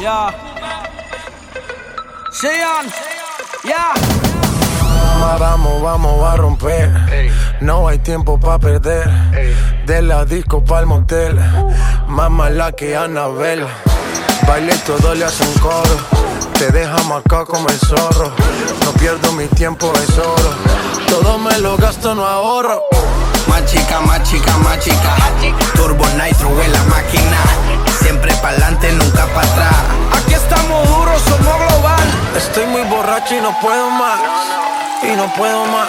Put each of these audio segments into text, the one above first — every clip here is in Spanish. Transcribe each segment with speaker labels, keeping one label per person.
Speaker 1: Yeah. Cheyenne. Yeah.
Speaker 2: Vamos, vamos a romper. No hay tiempo para perder. De la disco pa'l motel. Más mala que Anabel. Baile y todo le hacen coro. Te deja marcado como el zorro. No pierdo mi tiempo, es oro. Todo me lo gasto, no ahorro.
Speaker 3: Más chica, más chica, más chica. Turbo Nitro en la máquina. Siempre pa'lante, nunca para atrás.
Speaker 1: Aquí estamos duros, somos global.
Speaker 2: Estoy muy borracho y no puedo más. Y no puedo más.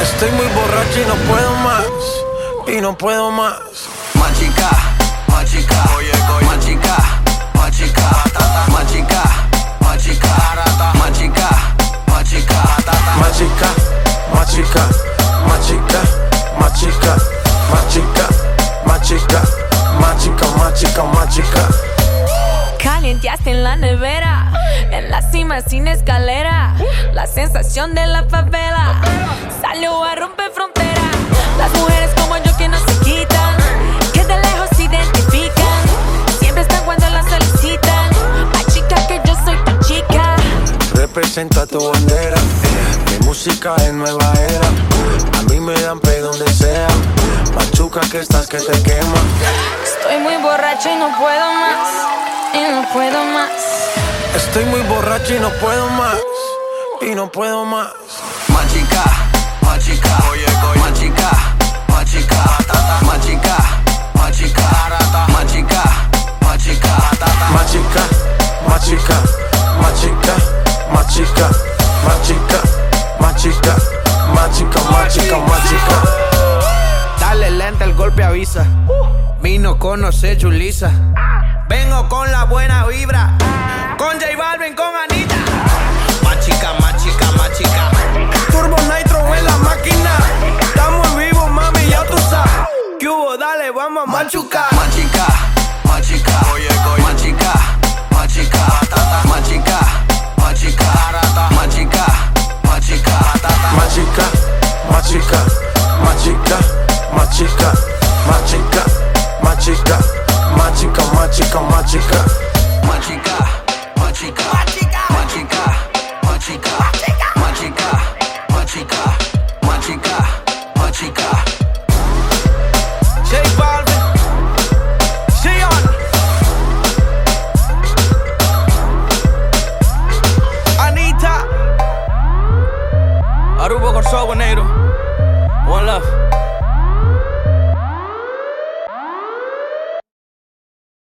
Speaker 2: Estoy muy borracho y no puedo más. Y no puedo más.
Speaker 3: Más chica, más chica. Más chica, más chica. Más chica, más chica. Más chica, más chica.
Speaker 2: Más chica, más chica, más chica, más chica, más chica, más chica, más chica, más chica, más chica.
Speaker 4: Calienteaste en la nevera, en la cima sin escalera. La sensación de la favela salió a romper frontera. Las mujeres como yo que no se quitan, que de lejos se identifican. Siempre están cuando las solicitan. Más chica que yo soy tu chica.
Speaker 2: Representa tu bandera. Mi música es nueva era. A mí me dan pe donde sea. Machuca que estás que te quema.
Speaker 4: Estoy muy borracho y no puedo más. Y no puedo más.
Speaker 2: Estoy muy borracho y no puedo más. Y no puedo más.
Speaker 3: Más chica, más chica. Más chica, más chica. Más chica, más chica. Más chica, más chica.
Speaker 2: Más chica, más chica, más chica, más chica, más chica, más chica, más chica, más chica, más chica.
Speaker 3: Dale lenta, el golpe avisa. Vino conoce Julisa. Vengo con la buena vibra. Con J Balvin, con. Magica